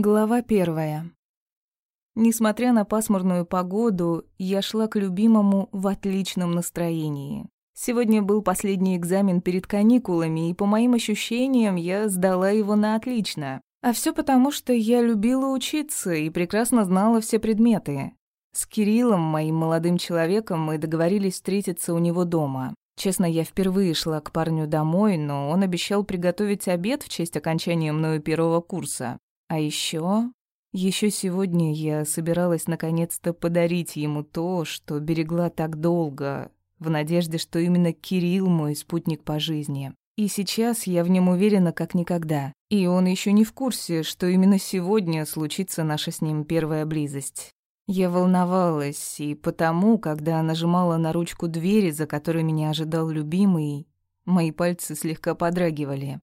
Глава первая. Несмотря на пасмурную погоду, я шла к любимому в отличном настроении. Сегодня был последний экзамен перед каникулами, и по моим ощущениям я сдала его на отлично. А все потому, что я любила учиться и прекрасно знала все предметы. С Кириллом, моим молодым человеком, мы договорились встретиться у него дома. Честно, я впервые шла к парню домой, но он обещал приготовить обед в честь окончания мною первого курса. А еще, еще сегодня я собиралась наконец-то подарить ему то, что берегла так долго, в надежде, что именно Кирилл мой спутник по жизни. И сейчас я в нем уверена как никогда. И он еще не в курсе, что именно сегодня случится наша с ним первая близость. Я волновалась, и потому, когда нажимала на ручку двери, за которой меня ожидал любимый, мои пальцы слегка подрагивали.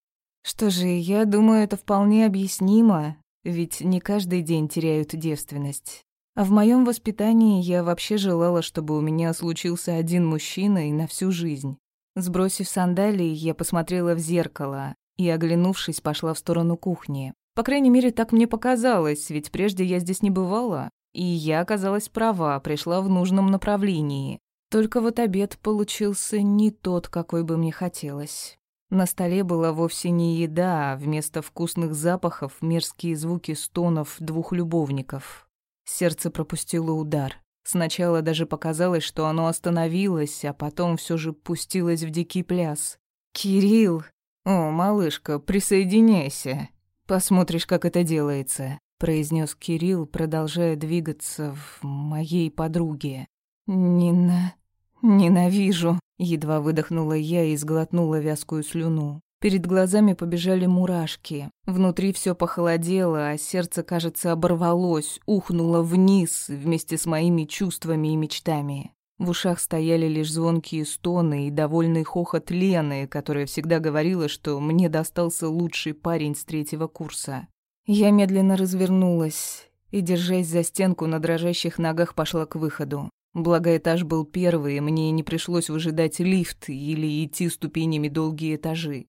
Что же, я думаю, это вполне объяснимо, ведь не каждый день теряют девственность. А в моем воспитании я вообще желала, чтобы у меня случился один мужчина и на всю жизнь. Сбросив сандалии, я посмотрела в зеркало и, оглянувшись, пошла в сторону кухни. По крайней мере, так мне показалось, ведь прежде я здесь не бывала. И я оказалась права, пришла в нужном направлении. Только вот обед получился не тот, какой бы мне хотелось. На столе была вовсе не еда, а вместо вкусных запахов мерзкие звуки стонов двух любовников. Сердце пропустило удар. Сначала даже показалось, что оно остановилось, а потом все же пустилось в дикий пляс. «Кирилл!» «О, малышка, присоединяйся. Посмотришь, как это делается», — произнес Кирилл, продолжая двигаться в моей подруге. «Нина... ненавижу», Едва выдохнула я и сглотнула вязкую слюну. Перед глазами побежали мурашки. Внутри все похолодело, а сердце, кажется, оборвалось, ухнуло вниз вместе с моими чувствами и мечтами. В ушах стояли лишь звонкие стоны и довольный хохот Лены, которая всегда говорила, что мне достался лучший парень с третьего курса. Я медленно развернулась и, держась за стенку на дрожащих ногах, пошла к выходу. Благо этаж был первый, и мне не пришлось выжидать лифт или идти ступенями долгие этажи.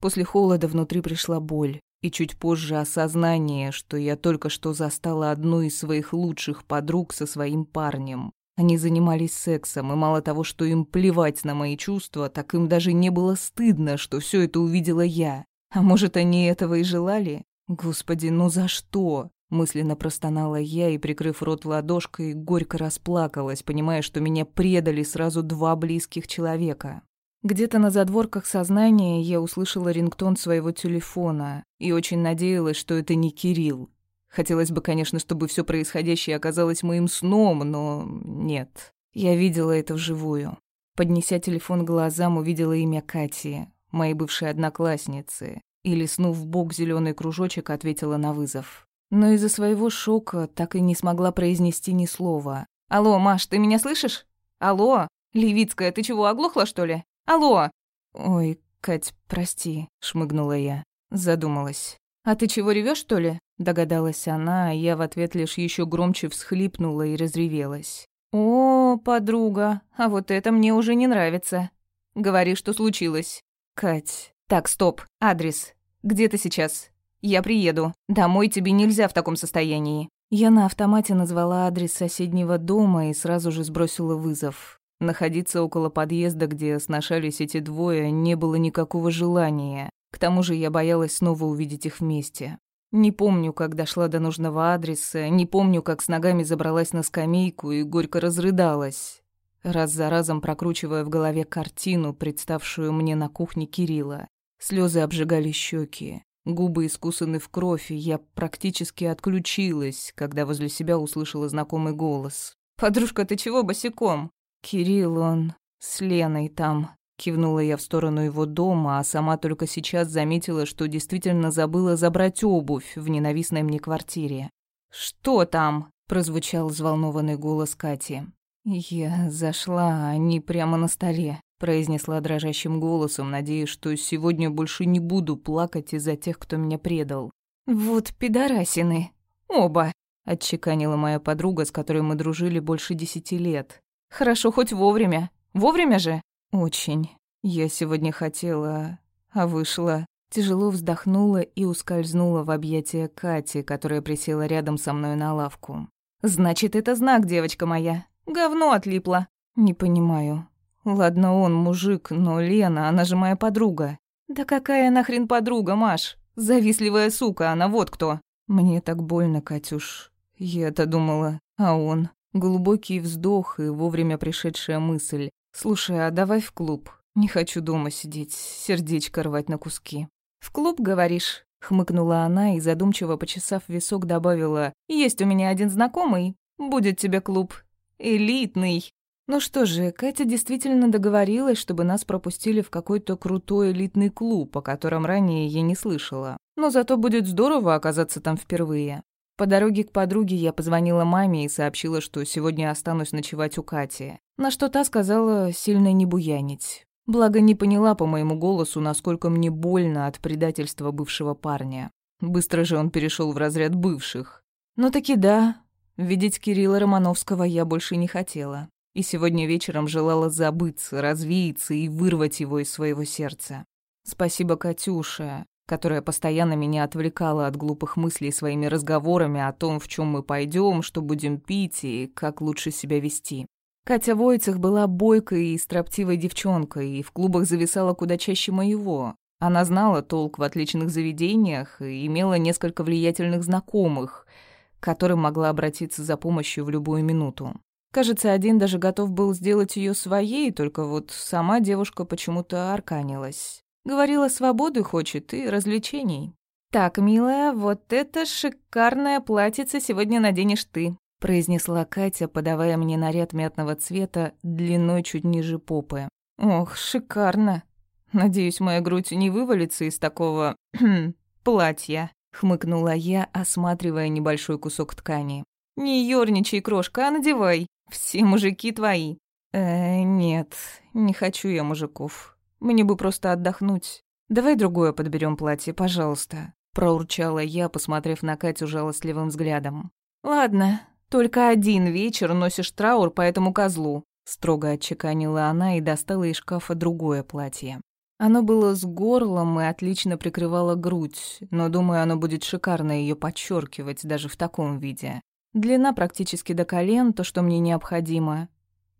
После холода внутри пришла боль, и чуть позже осознание, что я только что застала одну из своих лучших подруг со своим парнем. Они занимались сексом, и мало того, что им плевать на мои чувства, так им даже не было стыдно, что все это увидела я. А может, они этого и желали? Господи, ну за что? Мысленно простонала я и, прикрыв рот ладошкой, горько расплакалась, понимая, что меня предали сразу два близких человека. Где-то на задворках сознания я услышала рингтон своего телефона и очень надеялась, что это не Кирилл. Хотелось бы, конечно, чтобы все происходящее оказалось моим сном, но нет. Я видела это вживую. Поднеся телефон глазам, увидела имя Кати, моей бывшей одноклассницы, и, лиснув в бок зеленый кружочек, ответила на вызов но из-за своего шока так и не смогла произнести ни слова. «Алло, Маш, ты меня слышишь? Алло? Левицкая, ты чего, оглохла, что ли? Алло!» «Ой, Кать, прости», — шмыгнула я. Задумалась. «А ты чего, ревешь, что ли?» Догадалась она, а я в ответ лишь еще громче всхлипнула и разревелась. «О, подруга, а вот это мне уже не нравится. Говори, что случилось». «Кать...» «Так, стоп, адрес. Где ты сейчас? Я приеду. Домой тебе нельзя в таком состоянии». Я на автомате назвала адрес соседнего дома и сразу же сбросила вызов. Находиться около подъезда, где сношались эти двое, не было никакого желания. К тому же я боялась снова увидеть их вместе. Не помню, как дошла до нужного адреса, не помню, как с ногами забралась на скамейку и горько разрыдалась, раз за разом прокручивая в голове картину, представшую мне на кухне Кирилла. Слезы обжигали щеки. Губы искусаны в кровь, и я практически отключилась, когда возле себя услышала знакомый голос. «Подружка, ты чего босиком?» «Кирилл, он с Леной там», Кивнула я в сторону его дома, а сама только сейчас заметила, что действительно забыла забрать обувь в ненавистной мне квартире. «Что там?» – прозвучал взволнованный голос Кати. Я зашла, а они прямо на столе произнесла дрожащим голосом, надеясь, что сегодня больше не буду плакать из-за тех, кто меня предал. «Вот пидорасины. Оба», — отчеканила моя подруга, с которой мы дружили больше десяти лет. «Хорошо, хоть вовремя. Вовремя же?» «Очень. Я сегодня хотела, а вышла. Тяжело вздохнула и ускользнула в объятия Кати, которая присела рядом со мной на лавку. «Значит, это знак, девочка моя. Говно отлипло». «Не понимаю. Ладно, он мужик, но Лена, она же моя подруга». «Да какая нахрен подруга, Маш? Завистливая сука, она вот кто». «Мне так больно, Катюш. Я-то думала, а он...» Глубокий вздох и вовремя пришедшая мысль. «Слушай, а давай в клуб. Не хочу дома сидеть, сердечко рвать на куски». «В клуб, говоришь?» — хмыкнула она и, задумчиво почесав висок, добавила. «Есть у меня один знакомый. Будет тебе клуб. Элитный». Ну что же, Катя действительно договорилась, чтобы нас пропустили в какой-то крутой элитный клуб, о котором ранее я не слышала. Но зато будет здорово оказаться там впервые. По дороге к подруге я позвонила маме и сообщила, что сегодня останусь ночевать у Кати. На что та сказала сильно не буянить. Благо не поняла по моему голосу, насколько мне больно от предательства бывшего парня. Быстро же он перешел в разряд бывших. Но таки да, видеть Кирилла Романовского я больше не хотела. И сегодня вечером желала забыться, развеяться и вырвать его из своего сердца. Спасибо Катюше, которая постоянно меня отвлекала от глупых мыслей своими разговорами о том, в чем мы пойдем, что будем пить и как лучше себя вести. Катя Войцех была бойкой и строптивой девчонкой, и в клубах зависала куда чаще моего. Она знала толк в отличных заведениях и имела несколько влиятельных знакомых, к которым могла обратиться за помощью в любую минуту. Кажется, один даже готов был сделать ее своей, только вот сама девушка почему-то арканилась. Говорила, свободы хочет и развлечений. «Так, милая, вот это шикарное платьице сегодня наденешь ты», произнесла Катя, подавая мне наряд мятного цвета длиной чуть ниже попы. «Ох, шикарно. Надеюсь, моя грудь не вывалится из такого... платья», хмыкнула я, осматривая небольшой кусок ткани. «Не ёрничай, крошка, а надевай. Все мужики твои». «Э, нет, не хочу я мужиков. Мне бы просто отдохнуть. Давай другое подберем платье, пожалуйста», — проурчала я, посмотрев на Катю жалостливым взглядом. «Ладно, только один вечер носишь траур по этому козлу», — строго отчеканила она и достала из шкафа другое платье. Оно было с горлом и отлично прикрывало грудь, но, думаю, оно будет шикарно ее подчеркивать даже в таком виде. Длина практически до колен, то, что мне необходимо.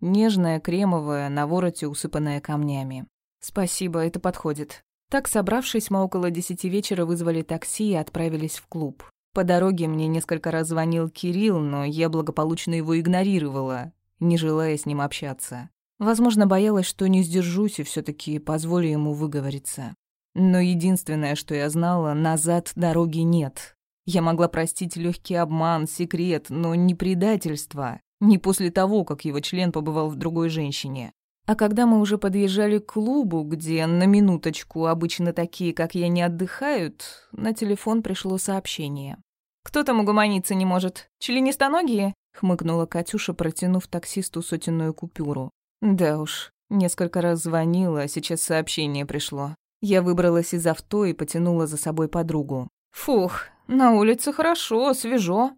Нежная, кремовая, на вороте усыпанная камнями. «Спасибо, это подходит». Так, собравшись, мы около десяти вечера вызвали такси и отправились в клуб. По дороге мне несколько раз звонил Кирилл, но я благополучно его игнорировала, не желая с ним общаться. Возможно, боялась, что не сдержусь и все таки позволю ему выговориться. Но единственное, что я знала, назад дороги нет. Я могла простить легкий обман, секрет, но не предательство. Не после того, как его член побывал в другой женщине. А когда мы уже подъезжали к клубу, где на минуточку обычно такие, как я, не отдыхают, на телефон пришло сообщение. «Кто там угомониться не может? Членистоногие?» — хмыкнула Катюша, протянув таксисту сотенную купюру. «Да уж, несколько раз звонила, а сейчас сообщение пришло. Я выбралась из авто и потянула за собой подругу. «Фух, на улице хорошо, свежо.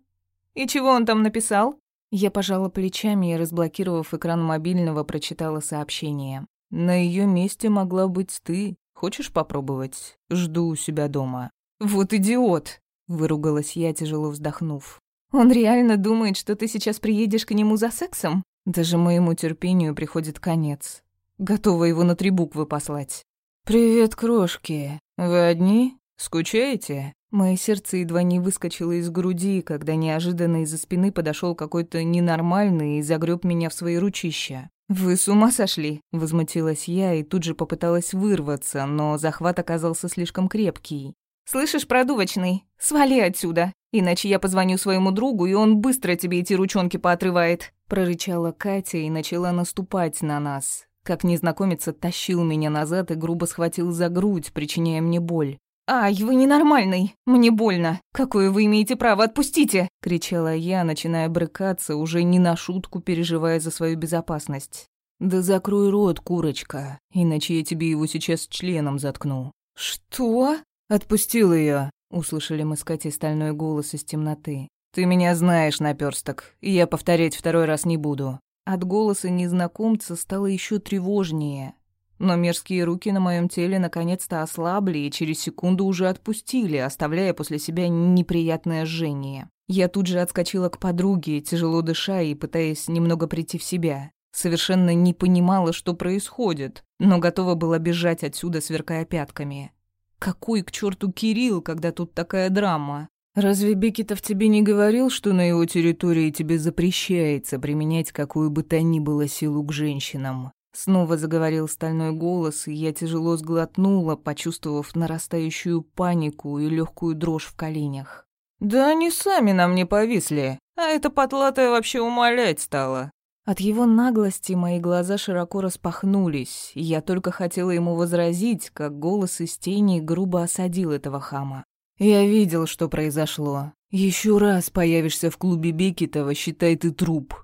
И чего он там написал?» Я пожала плечами и, разблокировав экран мобильного, прочитала сообщение. «На ее месте могла быть ты. Хочешь попробовать? Жду у себя дома». «Вот идиот!» — выругалась я, тяжело вздохнув. «Он реально думает, что ты сейчас приедешь к нему за сексом?» Даже моему терпению приходит конец. Готова его на три буквы послать. «Привет, крошки. Вы одни? Скучаете?» Мое сердце едва не выскочило из груди, когда неожиданно из-за спины подошел какой-то ненормальный и загреб меня в свои ручища. «Вы с ума сошли?» – возмутилась я и тут же попыталась вырваться, но захват оказался слишком крепкий. «Слышишь, продувочный, свали отсюда, иначе я позвоню своему другу, и он быстро тебе эти ручонки поотрывает», – прорычала Катя и начала наступать на нас. Как незнакомец тащил меня назад и грубо схватил за грудь, причиняя мне боль. «Ай, вы ненормальный! Мне больно! Какое вы имеете право? Отпустите!» — кричала я, начиная брыкаться, уже не на шутку переживая за свою безопасность. «Да закрой рот, курочка, иначе я тебе его сейчас членом заткну». «Что?» «Отпустил ее, услышали мы с Катей стальной голос из темноты. «Ты меня знаешь, наперсток, и я повторять второй раз не буду». От голоса незнакомца стало еще тревожнее. Но мерзкие руки на моем теле наконец-то ослабли и через секунду уже отпустили, оставляя после себя неприятное жжение. Я тут же отскочила к подруге, тяжело дыша и пытаясь немного прийти в себя. Совершенно не понимала, что происходит, но готова была бежать отсюда, сверкая пятками. Какой к черту Кирилл, когда тут такая драма? Разве Бекетов тебе не говорил, что на его территории тебе запрещается применять какую бы то ни было силу к женщинам? Снова заговорил стальной голос, и я тяжело сглотнула, почувствовав нарастающую панику и легкую дрожь в коленях. «Да они сами нам не повисли, а эта потлатая вообще умолять стала». От его наглости мои глаза широко распахнулись, и я только хотела ему возразить, как голос из тени грубо осадил этого хама. «Я видел, что произошло. Еще раз появишься в клубе Бекетова, считай ты труп.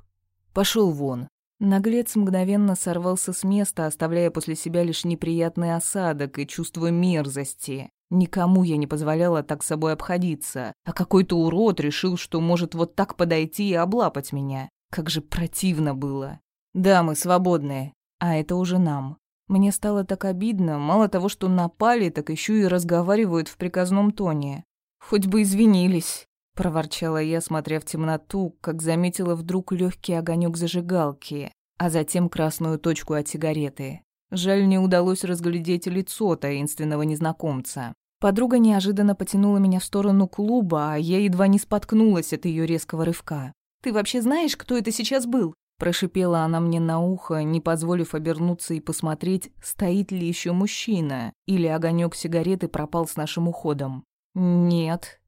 Пошел вон». Наглец мгновенно сорвался с места, оставляя после себя лишь неприятный осадок и чувство мерзости. Никому я не позволяла так с собой обходиться, а какой-то урод решил, что может вот так подойти и облапать меня. Как же противно было. Да, мы свободные, а это уже нам. Мне стало так обидно, мало того, что напали, так еще и разговаривают в приказном тоне. Хоть бы извинились проворчала я, смотря в темноту, как заметила вдруг легкий огонек зажигалки, а затем красную точку от сигареты. Жаль, не удалось разглядеть лицо таинственного незнакомца. Подруга неожиданно потянула меня в сторону клуба, а я едва не споткнулась от ее резкого рывка. «Ты вообще знаешь, кто это сейчас был?» Прошипела она мне на ухо, не позволив обернуться и посмотреть, стоит ли еще мужчина, или огонек сигареты пропал с нашим уходом. «Нет»,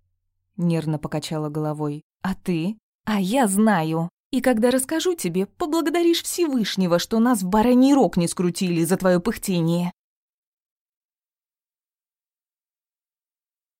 Нервно покачала головой. «А ты?» «А я знаю. И когда расскажу тебе, поблагодаришь Всевышнего, что нас в бараний рог не скрутили за твое пыхтение».